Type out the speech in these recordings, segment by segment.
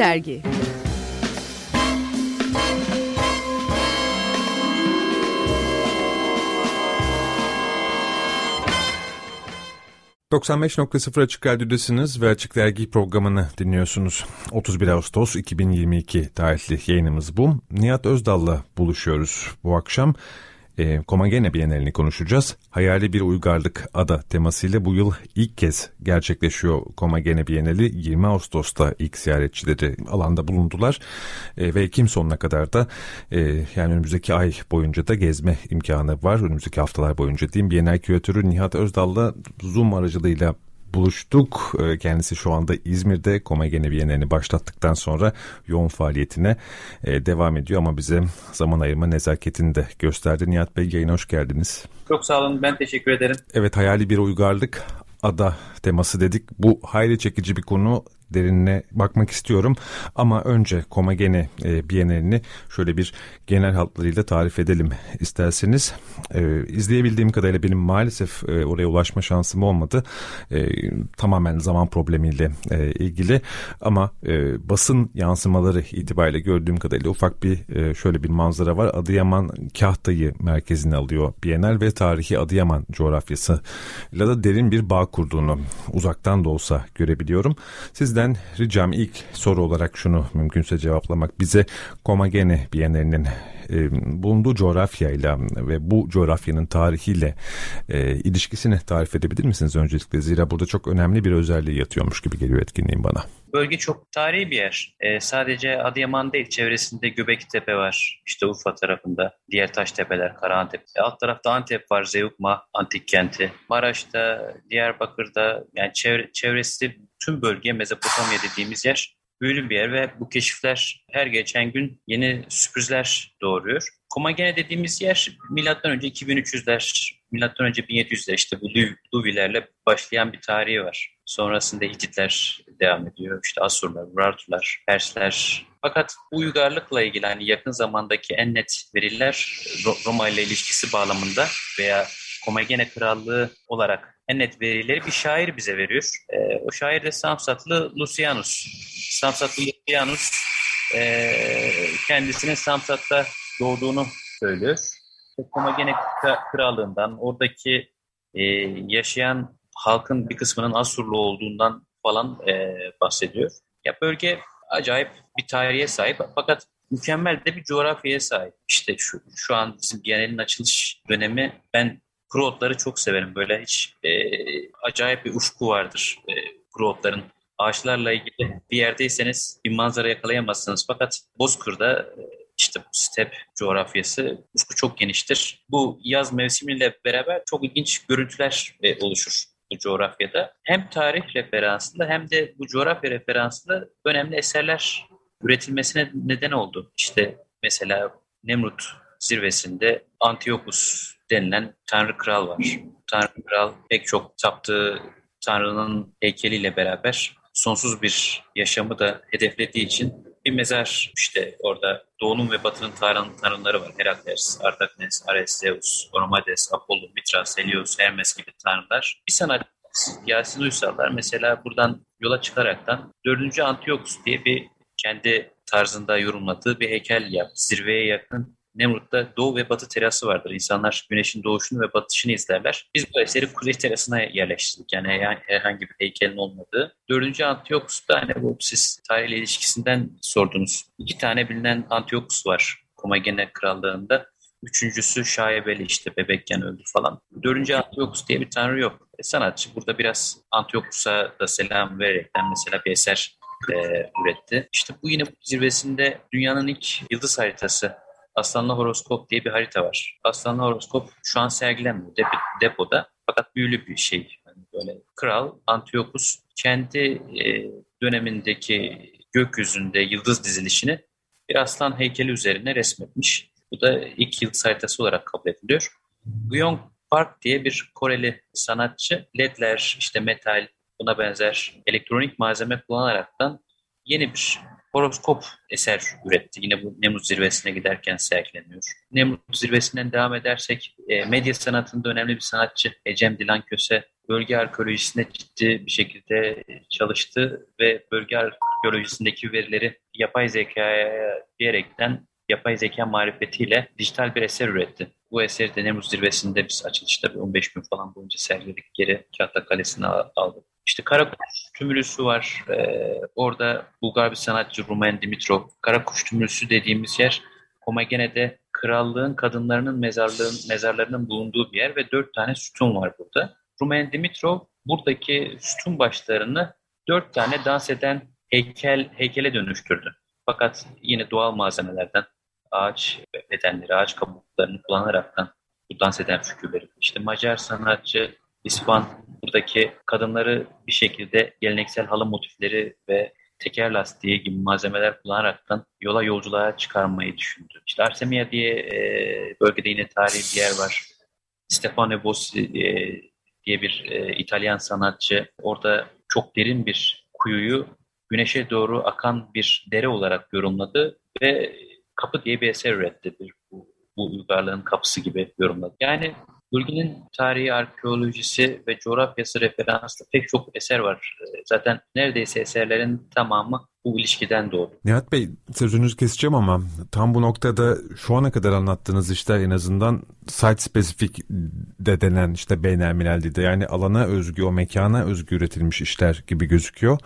Dergi ...95.0 Açık Radyo'dasınız ve Açık Dergi programını dinliyorsunuz. 31 Ağustos 2022 tarihli yayınımız bu. Nihat Özdal'la buluşuyoruz bu akşam e, Komagene Bienalini konuşacağız. Hayali bir uygarlık ada temasıyla bu yıl ilk kez gerçekleşiyor Komagene Bienali. 20 Ağustos'ta ilk ziyaretçileri alanda bulundular e, ve Ekim sonuna kadar da e, yani önümüzdeki ay boyunca da gezme imkanı var. Önümüzdeki haftalar boyunca diyeyim. Bienal küratörü Nihat Özdal'la Zoom aracılığıyla buluştuk. Ee, kendisi şu anda İzmir'de Komagene Bienalini başlattıktan sonra yoğun faaliyetine e, devam ediyor ama bize zaman ayırma nezaketini de gösterdi. Nihat Bey yayına hoş geldiniz. Çok sağ olun ben teşekkür ederim. Evet hayali bir uygarlık ada teması dedik. Bu hayli çekici bir konu derinine bakmak istiyorum. Ama önce Komagene e, Bienalini şöyle bir genel hatlarıyla tarif edelim isterseniz. E, izleyebildiğim kadarıyla benim maalesef e, oraya ulaşma şansım olmadı. E, tamamen zaman problemiyle e, ilgili. Ama e, basın yansımaları itibariyle gördüğüm kadarıyla ufak bir e, şöyle bir manzara var. Adıyaman Kahta'yı merkezine alıyor Bienal ve tarihi Adıyaman coğrafyası ile de derin bir bağ kurduğunu uzaktan da olsa görebiliyorum. Sizden sizden ricam ilk soru olarak şunu mümkünse cevaplamak. Bize Komagene Bienalinin e, bulunduğu coğrafyayla ve bu coğrafyanın tarihiyle e, ilişkisini tarif edebilir misiniz öncelikle? Zira burada çok önemli bir özelliği yatıyormuş gibi geliyor etkinliğin bana. Bölge çok tarihi bir yer. E, sadece Adıyaman değil, çevresinde Göbektepe var. İşte Urfa tarafında, diğer taş tepeler, Karaantep. E, alt tarafta Antep var, Zeugma antik kenti. Maraş'ta, Diyarbakır'da yani çevre, çevresi tüm bölge Mezopotamya dediğimiz yer büyülü bir yer ve bu keşifler her geçen gün yeni sürprizler doğuruyor. Komagene dediğimiz yer milattan önce 2300'ler, milattan önce 1700'ler işte bu Luvilerle başlayan bir tarihi var. Sonrasında Hititler devam ediyor. İşte Asurlar, Urartular, Persler. Fakat bu uygarlıkla ilgili hani yakın zamandaki en net veriler Roma ile ilişkisi bağlamında veya Komagene Krallığı olarak en net verileri bir şair bize veriyor. E, o şair de Samsatlı Lucianus. Samsatlı Lucianus e, kendisinin Samsat'ta doğduğunu söylüyor. Komagene Krallığından, oradaki e, yaşayan halkın bir kısmının Asurlu olduğundan falan e, bahsediyor. Ya bölge acayip bir tarihe sahip fakat mükemmel de bir coğrafyaya sahip. İşte şu, şu an bizim Biennale'nin açılış dönemi ben kuru çok severim. Böyle hiç e, acayip bir ufku vardır e, kuru Ağaçlarla ilgili bir yerdeyseniz bir manzara yakalayamazsınız. Fakat Bozkır'da e, işte step coğrafyası ufku çok geniştir. Bu yaz mevsimiyle beraber çok ilginç görüntüler e, oluşur bu coğrafyada. Hem tarih referansında hem de bu coğrafya referansında önemli eserler üretilmesine neden oldu. İşte mesela Nemrut zirvesinde Antiochus denilen Tanrı Kral var. Tanrı Kral pek çok taptığı Tanrı'nın heykeliyle beraber sonsuz bir yaşamı da hedeflediği için bir mezar işte orada doğunun ve batının tanrı, tanrıları var. Herakles, Ardaknes, Ares, Zeus, Oromades, Apollo, Mitras, Helios, Hermes gibi tanrılar. Bir sanat Yasin Uysallar mesela buradan yola çıkaraktan 4. Antiochus diye bir kendi tarzında yorumladığı bir heykel yaptı. Zirveye yakın Nemrut'ta doğu ve batı terası vardır. İnsanlar güneşin doğuşunu ve batışını izlerler. Biz bu eseri kuzey terasına yerleştirdik. Yani herhangi bir heykelin olmadığı. Dördüncü Antiochus'ta hani bu siz tarihle ilişkisinden sordunuz. İki tane bilinen Antiochus var Komagene Krallığı'nda. Üçüncüsü şaibeli işte bebekken öldü falan. Dördüncü Antiochus diye bir tanrı yok. E, sanatçı burada biraz Antiochus'a da selam vererekten mesela bir eser e, üretti. İşte bu yine zirvesinde dünyanın ilk yıldız haritası Aslanlı Horoskop diye bir harita var. Aslanlı Horoskop şu an sergilenmiyor dep depoda. Fakat büyülü bir şey. Yani böyle kral Antiochus kendi e, dönemindeki gökyüzünde yıldız dizilişini bir aslan heykeli üzerine resmetmiş. Bu da ilk yıldız haritası olarak kabul ediliyor. Guyong Park diye bir Koreli sanatçı ledler, işte metal, buna benzer elektronik malzeme kullanaraktan yeni bir horoskop eser üretti. Yine bu Nemrut zirvesine giderken sergileniyor. Nemrut zirvesinden devam edersek e, medya sanatında önemli bir sanatçı Ecem Dilan Köse bölge arkeolojisine ciddi bir şekilde çalıştı ve bölge arkeolojisindeki verileri yapay zekaya diyerekten yapay zeka marifetiyle dijital bir eser üretti. Bu eseri de Nemrut Zirvesi'nde biz açılışta bir 15 gün falan boyunca sergiledik. Geri Kağıtta Kalesi'ne aldık. İşte Karakuş Tümülüsü var. Ee, orada Bulgar bir sanatçı Rumen Dimitrov. Karakuş Tümülüsü dediğimiz yer Komagene'de krallığın kadınlarının mezarlığın, mezarlarının bulunduğu bir yer ve dört tane sütun var burada. Rumen Dimitrov buradaki sütun başlarını dört tane dans eden heykel heykele dönüştürdü. Fakat yine doğal malzemelerden ağaç bedenleri, ağaç kabuklarını kullanaraktan bu dans eden figürleri. İşte Macar sanatçı İspan buradaki kadınları bir şekilde geleneksel halı motifleri ve teker lastiği gibi malzemeler kullanaraktan yola yolculuğa çıkarmayı düşündü. İşte Arsemia diye e, bölgede yine tarihi bir yer var. Stefano Bossi e, diye bir e, İtalyan sanatçı orada çok derin bir kuyuyu güneşe doğru akan bir dere olarak yorumladı ve kapı diye bir eser üretti. Bir, bu, bu uygarlığın kapısı gibi yorumladı. Yani Bölgenin tarihi, arkeolojisi ve coğrafyası referanslı pek çok eser var. Ee, zaten neredeyse eserlerin tamamı bu ilişkiden doğdu. Nihat Bey sözünüzü keseceğim ama tam bu noktada şu ana kadar anlattığınız işte en azından site spesifik de denen işte beynelminel dilde yani alana özgü o mekana özgü üretilmiş işler gibi gözüküyor.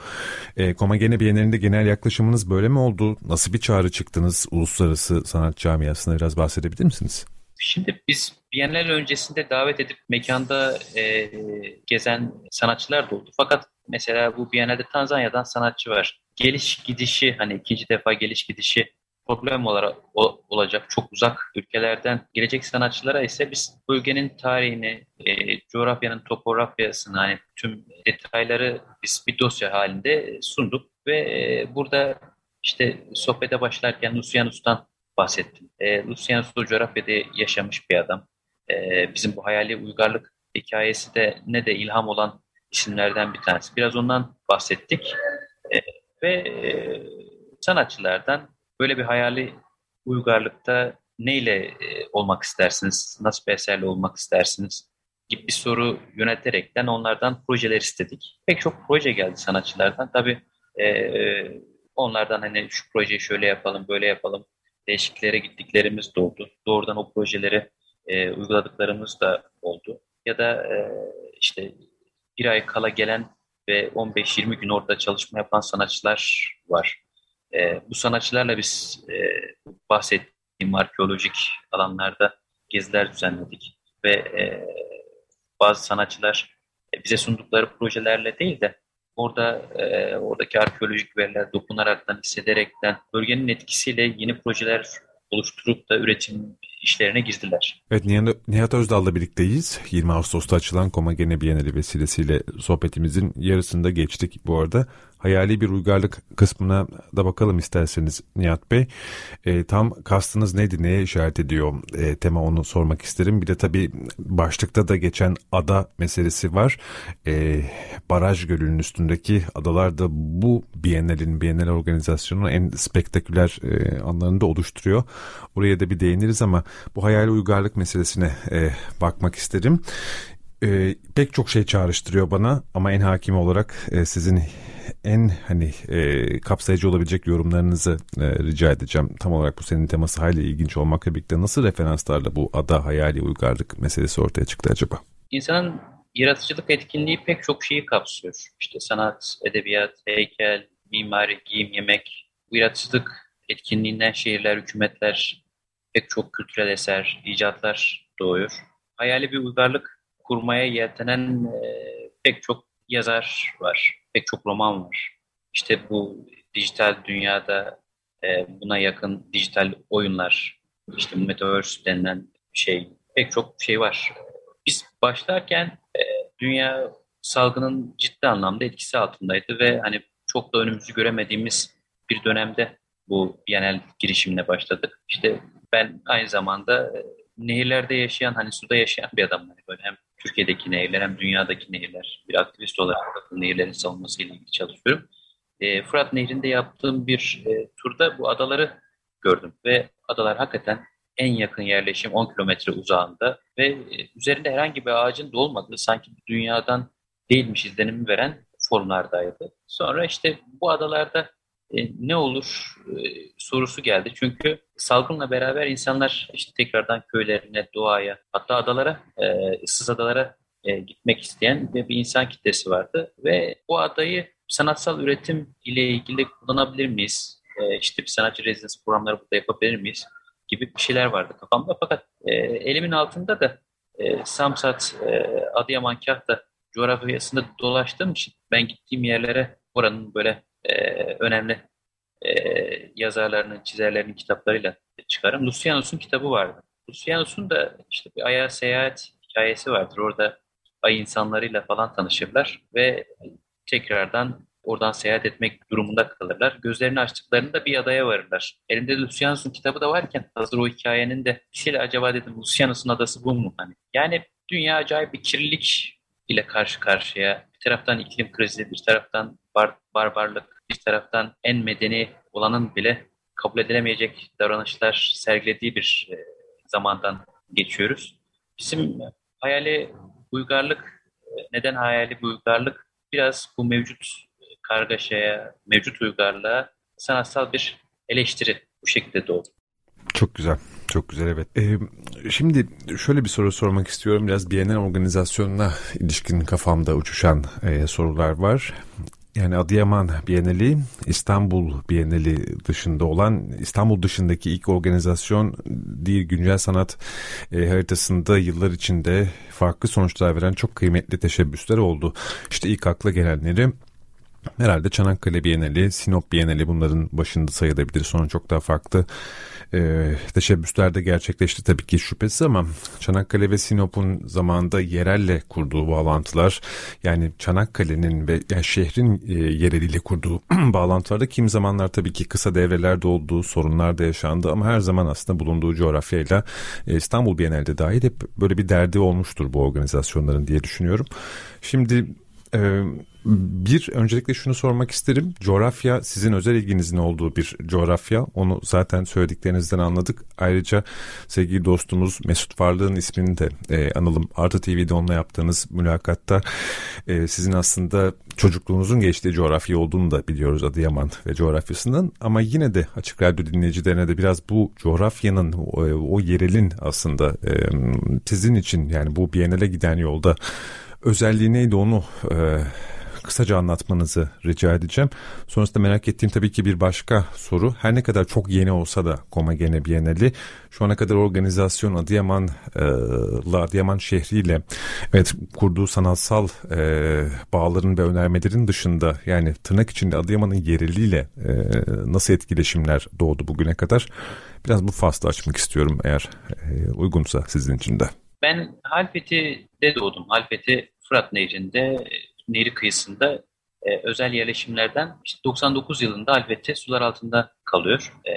E, Komagene Bienalinde genel yaklaşımınız böyle mi oldu? Nasıl bir çağrı çıktınız uluslararası sanat camiasına biraz bahsedebilir misiniz? Şimdi biz Biennial öncesinde davet edip mekanda e, gezen sanatçılar da oldu. Fakat mesela bu Biennale'de Tanzanya'dan sanatçı var. Geliş gidişi hani ikinci defa geliş gidişi problem olarak o, olacak çok uzak ülkelerden gelecek sanatçılara ise biz bölgenin tarihini, e, coğrafyanın topografyasını hani tüm detayları biz bir dosya halinde sunduk ve e, burada işte sohbete başlarken Lucianus'tan bahsettim. E, Lucianus da coğrafyada yaşamış bir adam. E, bizim bu hayali uygarlık hikayesi de ne de ilham olan isimlerden bir tanesi. Biraz ondan bahsettik. E, ve e, sanatçılardan böyle bir hayali uygarlıkta neyle e, olmak istersiniz, nasıl bir eserle olmak istersiniz gibi bir soru yönelterekten onlardan projeler istedik. Pek çok proje geldi sanatçılardan. Tabii e, onlardan hani şu projeyi şöyle yapalım, böyle yapalım değişikliklere gittiklerimiz de oldu. Doğrudan o projeleri e, uyguladıklarımız da oldu. Ya da e, işte bir ay kala gelen ve 15-20 gün orada çalışma yapan sanatçılar var. E, bu sanatçılarla biz e, bahsettiğim arkeolojik alanlarda geziler düzenledik ve e, bazı sanatçılar e, bize sundukları projelerle değil de orada e, oradaki arkeolojik veriler dokunaraktan, hissederekten bölgenin etkisiyle yeni projeler oluşturup da üretim işlerine girdiler. Evet Nihat Özdal'la birlikteyiz. 20 Ağustos'ta açılan Koma Gene Bienali vesilesiyle sohbetimizin yarısında geçtik bu arada hayali bir uygarlık kısmına da bakalım isterseniz Nihat Bey. E, tam kastınız neydi, neye işaret ediyor e, tema onu sormak isterim. Bir de tabii başlıkta da geçen ada meselesi var. E, Baraj Gölü'nün üstündeki adalar da bu Biennale'in, Biennale organizasyonunun en spektaküler e, anlarını oluşturuyor. Oraya da bir değiniriz ama bu hayali uygarlık meselesine e, bakmak isterim. E, pek çok şey çağrıştırıyor bana ama en hakim olarak e, sizin en hani e, kapsayıcı olabilecek yorumlarınızı e, rica edeceğim. Tam olarak bu senin teması hayli ilginç olmakla birlikte nasıl referanslarla bu ada hayali uygarlık meselesi ortaya çıktı acaba? İnsanın yaratıcılık etkinliği pek çok şeyi kapsıyor. İşte sanat, edebiyat, heykel, mimari, giyim, yemek. Yaratıcılık etkinliğinden şehirler, hükümetler, pek çok kültürel eser, icatlar doğuyor. Hayali bir uygarlık kurmaya yeltenen e, pek çok yazar var, pek çok roman var. İşte bu dijital dünyada e, buna yakın dijital oyunlar, işte Metaverse denilen şey, pek çok şey var. Biz başlarken e, dünya salgının ciddi anlamda etkisi altındaydı ve hani çok da önümüzü göremediğimiz bir dönemde bu genel girişimle başladık. İşte ben aynı zamanda e, nehirlerde yaşayan, hani suda yaşayan bir adamım. Hani böyle hem Türkiye'deki nehirler hem dünyadaki nehirler. Bir aktivist olarak nehirlerin savunması ile ilgili çalışıyorum. E, Fırat Nehri'nde yaptığım bir e, turda bu adaları gördüm ve adalar hakikaten en yakın yerleşim 10 kilometre uzağında ve e, üzerinde herhangi bir ağacın da olmadığı sanki dünyadan değilmiş izlenimi veren formlardaydı. Sonra işte bu adalarda e, ne olur e, sorusu geldi. Çünkü salgınla beraber insanlar işte tekrardan köylerine, doğaya, hatta adalara, e, ıssız adalara e, gitmek isteyen bir insan kitlesi vardı. Ve bu adayı sanatsal üretim ile ilgili kullanabilir miyiz? E, işte bir sanatçı rezidans programları burada yapabilir miyiz? Gibi bir şeyler vardı kafamda. Fakat elimin altında da Samsat, e, Adıyaman, Kahta coğrafyasında dolaştığım için ben gittiğim yerlere oranın böyle önemli e, yazarlarının, çizerlerinin kitaplarıyla çıkarım. Lucianus'un kitabı vardı. Lucianus'un da işte bir aya seyahat hikayesi vardır. Orada ay insanlarıyla falan tanışırlar ve tekrardan oradan seyahat etmek durumunda kalırlar. Gözlerini açtıklarında bir adaya varırlar. Elinde Lucianus'un kitabı da varken hazır o hikayenin de bir acaba dedim Lucianus'un adası bu mu? Hani yani dünya acayip bir kirlilik ile karşı karşıya. Bir taraftan iklim krizi, bir taraftan bar barbarlık, bir taraftan en medeni olanın bile kabul edilemeyecek davranışlar sergilediği bir e, zamandan geçiyoruz. Bizim hayali uygarlık, e, neden hayali uygarlık? Biraz bu mevcut kargaşaya, mevcut uygarlığa sanatsal bir eleştiri bu şekilde doğdu. Çok güzel. Çok güzel evet. Ee, şimdi şöyle bir soru sormak istiyorum. Biraz Bienal organizasyonuna ilişkin kafamda uçuşan e, sorular var. Yani Adıyaman Bienali, İstanbul Bienali dışında olan İstanbul dışındaki ilk organizasyon değil güncel sanat e, haritasında yıllar içinde farklı sonuçlar veren çok kıymetli teşebbüsler oldu. İşte ilk akla gelenleri herhalde Çanakkale Bienali, Sinop Bienali bunların başında sayılabilir. Sonra çok daha farklı e, teşebbüsler gerçekleşti tabii ki şüphesiz ama Çanakkale ve Sinop'un zamanında yerelle kurduğu bağlantılar yani Çanakkale'nin ve yani şehrin e, yereliyle kurduğu bağlantılarda kim zamanlar tabii ki kısa devrelerde olduğu sorunlar da yaşandı ama her zaman aslında bulunduğu coğrafyayla e, İstanbul Bienal'de dahil hep böyle bir derdi olmuştur bu organizasyonların diye düşünüyorum. Şimdi e, bir, öncelikle şunu sormak isterim. Coğrafya sizin özel ilginizin olduğu bir coğrafya. Onu zaten söylediklerinizden anladık. Ayrıca sevgili dostumuz Mesut Varlık'ın ismini de e, analım. Artı TV'de onunla yaptığınız mülakatta e, sizin aslında çocukluğunuzun geçtiği coğrafya olduğunu da biliyoruz Adıyaman ve coğrafyasından. Ama yine de Açık Radyo dinleyicilerine de biraz bu coğrafyanın, o, o yerelin aslında e, sizin için yani bu Biennale giden yolda özelliği neydi onu... E, kısaca anlatmanızı rica edeceğim. Sonrasında merak ettiğim tabii ki bir başka soru. Her ne kadar çok yeni olsa da Komagene Bienali şu ana kadar organizasyon Adıyaman e, Adıyaman şehriyle evet kurduğu sanatsal e, bağların ve önermelerin dışında yani tırnak içinde Adıyaman'ın yereliyle e, nasıl etkileşimler doğdu bugüne kadar? Biraz bu faslı açmak istiyorum eğer e, uygunsa sizin için de. Ben Halfeti'de doğdum. Halfeti Fırat Nehri'nde Nehri kıyısında e, özel yerleşimlerden işte 99 yılında Alvette sular altında kalıyor. E,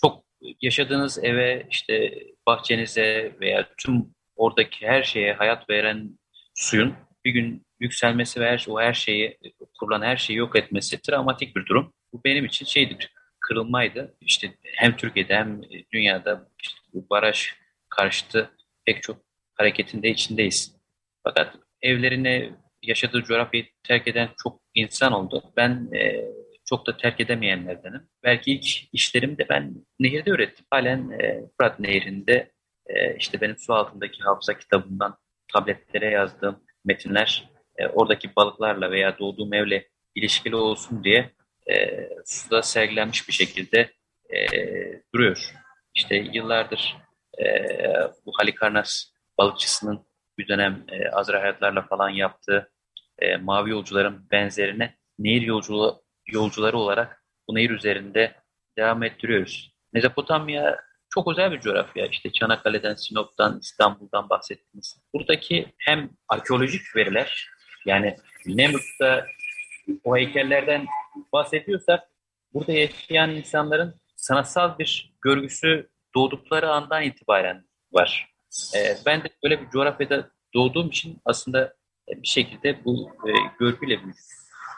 çok yaşadığınız eve, işte bahçenize veya tüm oradaki her şeye hayat veren suyun bir gün yükselmesi ve her, o her şeyi, kurulan her şeyi yok etmesi travmatik bir durum. Bu benim için şeydi, kırılmaydı. İşte hem Türkiye'de hem dünyada işte baraj karşıtı pek çok hareketin de içindeyiz. Fakat evlerine yaşadığı coğrafyayı terk eden çok insan oldu. Ben e, çok da terk edemeyenlerdenim. Belki ilk işlerimi de ben nehirde ürettim. Halen e, Fırat Nehri'nde e, işte benim su altındaki hafıza kitabından tabletlere yazdığım metinler e, oradaki balıklarla veya doğduğum evle ilişkili olsun diye e, suda sergilenmiş bir şekilde e, duruyor. İşte yıllardır e, bu Halikarnas balıkçısının bir dönem e, Azra Hayatlarla falan yaptığı e, mavi yolcuların benzerine nehir yolculuğu, yolcuları olarak bu nehir üzerinde devam ettiriyoruz. Mezopotamya çok özel bir coğrafya. İşte Çanakkale'den, Sinop'tan, İstanbul'dan bahsettiniz. Buradaki hem arkeolojik veriler yani Nemrut'ta o heykellerden bahsediyorsak burada yaşayan insanların sanatsal bir görgüsü doğdukları andan itibaren var. Ee, ben de böyle bir coğrafyada doğduğum için aslında bir şekilde bu e, görgüyle büyüdüm.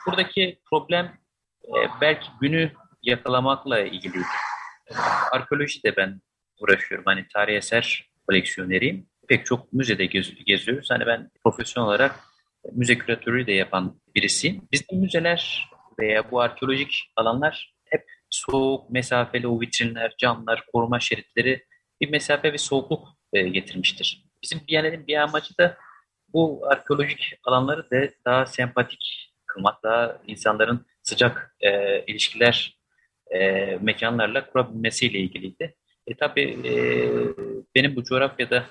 Buradaki problem e, belki günü yakalamakla ilgiliydi. Arkeoloji de ben uğraşıyorum. Hani tarih eser koleksiyoneriyim. Pek çok müzede gez, geziyoruz. Hani ben profesyonel olarak müze küratörü de yapan birisiyim. Bizde müzeler veya bu arkeolojik alanlar hep soğuk, mesafeli o vitrinler, camlar, koruma şeritleri bir mesafe ve soğukluk e, getirmiştir. Bizim Biyanet'in bir amacı da bu arkeolojik alanları da daha sempatik kılmak, daha insanların sıcak e, ilişkiler e, mekanlarla kurabilmesiyle ilgiliydi. E tabii e, benim bu coğrafyada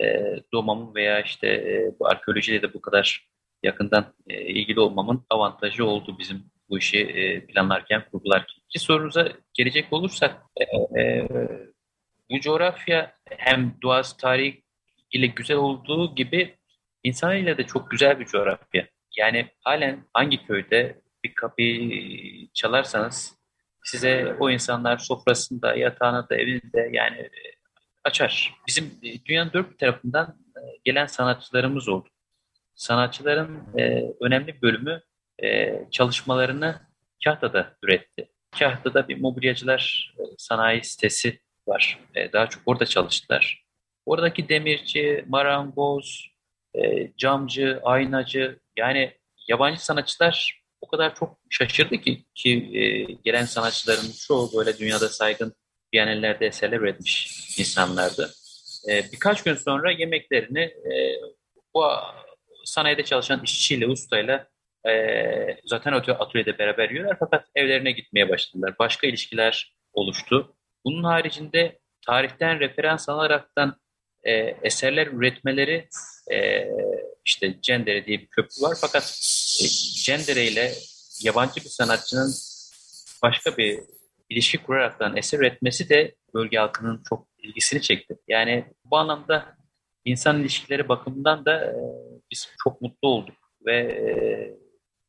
e, doğmamın veya işte e, bu arkeolojiyle de bu kadar yakından e, ilgili olmamın avantajı oldu bizim bu işi e, planlarken, kurgularken. Ki sorunuza gelecek olursak e, e, bu coğrafya hem doğası tarihi ile güzel olduğu gibi insanıyla da çok güzel bir coğrafya. Yani halen hangi köyde bir kapıyı çalarsanız size o insanlar sofrasında, yatağında da, evinde yani e, açar. Bizim e, dünyanın dört bir tarafından e, gelen sanatçılarımız oldu. Sanatçıların e, önemli bölümü e, çalışmalarını Kahta'da üretti. Kahta'da bir mobilyacılar e, sanayi sitesi var. E, daha çok orada çalıştılar. Oradaki demirci, marangoz, e, camcı, aynacı yani yabancı sanatçılar o kadar çok şaşırdı ki ki e, gelen sanatçıların çoğu böyle dünyada saygın Biyanellerde eserler üretmiş insanlardı. E, birkaç gün sonra yemeklerini e, bu sanayide çalışan işçiyle, ustayla e, zaten atölyede beraber yiyorlar fakat evlerine gitmeye başladılar. Başka ilişkiler oluştu. Bunun haricinde tarihten referans alaraktan e, eserler üretmeleri e, işte Cendere diye bir köprü var fakat e, Cendere ile yabancı bir sanatçının başka bir ilişki kuraraktan eser üretmesi de bölge halkının çok ilgisini çekti. Yani bu anlamda insan ilişkileri bakımından da e, biz çok mutlu olduk ve e,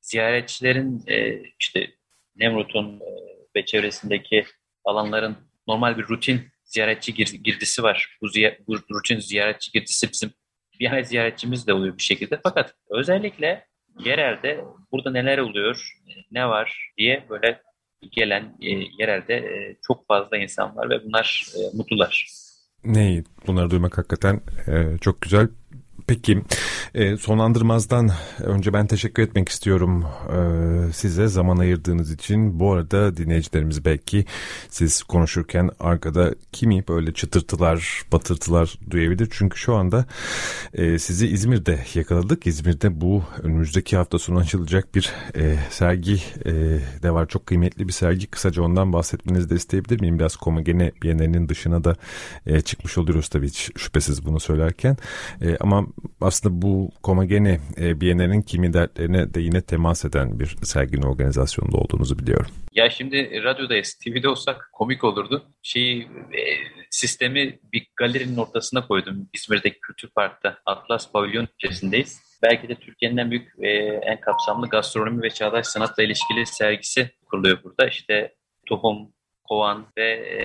ziyaretçilerin e, işte Nemrut'un e, ve çevresindeki alanların normal bir rutin ziyaretçi gir, girdisi var. Bu, ziy bu rutin ziyaretçi girdisi bizim bir ziyaretçimiz de oluyor bir şekilde. Fakat özellikle yerelde burada neler oluyor, ne var diye böyle gelen e, yerelde e, çok fazla insan var ve bunlar e, mutlular. Ne bunları duymak hakikaten e, çok güzel. Peki e, sonlandırmazdan önce ben teşekkür etmek istiyorum e, size zaman ayırdığınız için. Bu arada dinleyicilerimiz belki siz konuşurken arkada kimi böyle çıtırtılar, batırtılar duyabilir. Çünkü şu anda e, sizi İzmir'de yakaladık. İzmir'de bu önümüzdeki hafta sonu açılacak bir sergi de var. Çok kıymetli bir sergi. Kısaca ondan bahsetmenizi de isteyebilir miyim? Biraz Komagene Bienalinin dışına da çıkmış oluyoruz tabii hiç şüphesiz bunu söylerken. Ama aslında bu Komagene e, Bienalinin kimi dertlerine de yine temas eden bir serginin organizasyonunda olduğunuzu biliyorum. Ya şimdi radyodayız, TV'de olsak komik olurdu. Şeyi, e, sistemi bir galerinin ortasına koydum. İzmir'deki Kültür Park'ta Atlas Pavilyon içerisindeyiz. Belki de Türkiye'nin en büyük e, en kapsamlı gastronomi ve çağdaş sanatla ilişkili sergisi kuruluyor burada. İşte tohum, kovan ve e,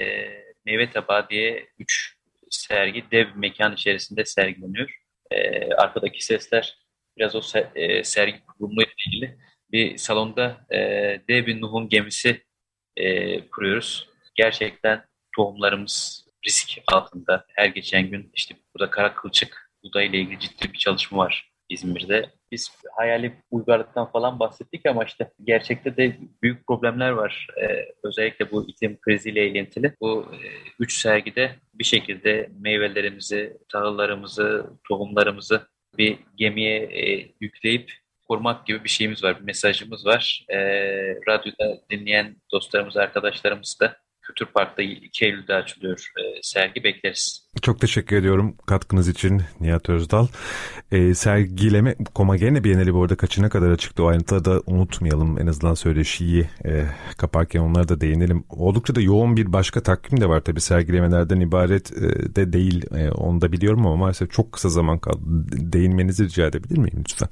meyve tabağı diye üç sergi dev mekan içerisinde sergileniyor e, arkadaki sesler biraz o ser, e, sergi kurulumuyla ilgili. Bir salonda e, dev bir Nuh'un gemisi e, kuruyoruz. Gerçekten tohumlarımız risk altında. Her geçen gün işte burada kara kılçık buğday ilgili ciddi bir çalışma var İzmir'de. Biz hayali uygarlıktan falan bahsettik ama işte gerçekte de büyük problemler var. Ee, özellikle bu iklim kriziyle ilintili. Bu e, üç sergide bir şekilde meyvelerimizi, tahıllarımızı, tohumlarımızı bir gemiye e, yükleyip korumak gibi bir şeyimiz var, bir mesajımız var. E, radyoda dinleyen dostlarımız, arkadaşlarımız da Kültür Park'ta 2 Eylül'de açılıyor e, sergi bekleriz. Çok teşekkür ediyorum katkınız için Nihat Özdal. E, sergileme Komagene Bienali bu arada kaçına kadar açıktı o ayrıntıları da unutmayalım. En azından söyleşiyi e, kaparken onlara da değinelim. Oldukça da yoğun bir başka takvim de var tabii sergilemelerden ibaret e, de değil. E, onu da biliyorum ama maalesef çok kısa zaman kaldı. Değinmenizi rica edebilir miyim lütfen?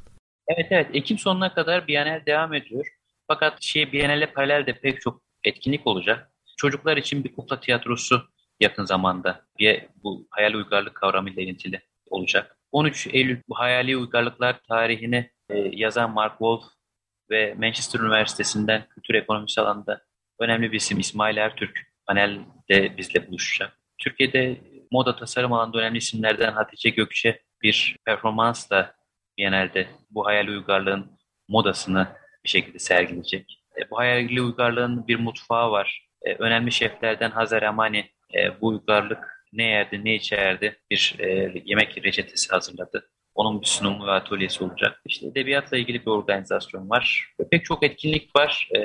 Evet evet Ekim sonuna kadar Bienal devam ediyor. Fakat şey Bienal'e paralel de pek çok etkinlik olacak. Çocuklar için bir kukla tiyatrosu yakın zamanda bir, bu hayal uygarlık kavramıyla ilintili olacak. 13 Eylül bu hayali uygarlıklar tarihini e, yazan Mark Wolf ve Manchester Üniversitesi'nden kültür ekonomisi alanında önemli bir isim İsmail Ertürk panelde bizle buluşacak. Türkiye'de moda tasarım alanında önemli isimlerden Hatice Gökçe bir performansla Genelde bu hayal uygarlığın modasını bir şekilde sergileyecek. E, bu hayali uygarlığın bir mutfağı var. E, önemli şeflerden Hazar Amani e, bu uygarlık ne yerdi ne içerdi bir e, yemek reçetesi hazırladı. Onun bir sunumu ve atölyesi olacak. İşte edebiyatla ilgili bir organizasyon var. Ve pek çok etkinlik var. E,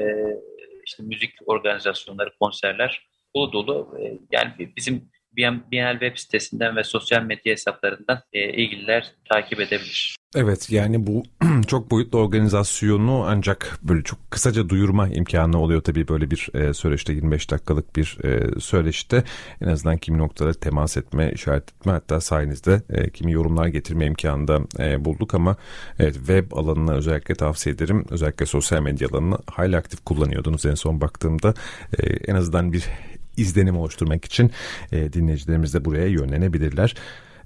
işte müzik organizasyonları, konserler dolu dolu. E, yani bizim Bienal web sitesinden ve sosyal medya hesaplarından e, ilgililer takip edebilir. Evet yani bu çok boyutlu organizasyonu ancak böyle çok kısaca duyurma imkanı oluyor tabii böyle bir e, söyleşte 25 dakikalık bir e, söyleşte en azından kimi noktalara temas etme, işaret etme hatta sayenizde e, kimi yorumlar getirme imkanı da e, bulduk ama evet web alanına özellikle tavsiye ederim. Özellikle sosyal medya alanını hayli aktif kullanıyordunuz en son baktığımda e, en azından bir izlenim oluşturmak için e, dinleyicilerimiz de buraya yönlenebilirler.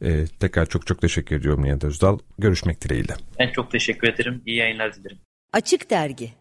E, tekrar çok çok teşekkür ediyorum Nihat Özdal. Görüşmek dileğiyle. Ben çok teşekkür ederim. İyi yayınlar dilerim. Açık Dergi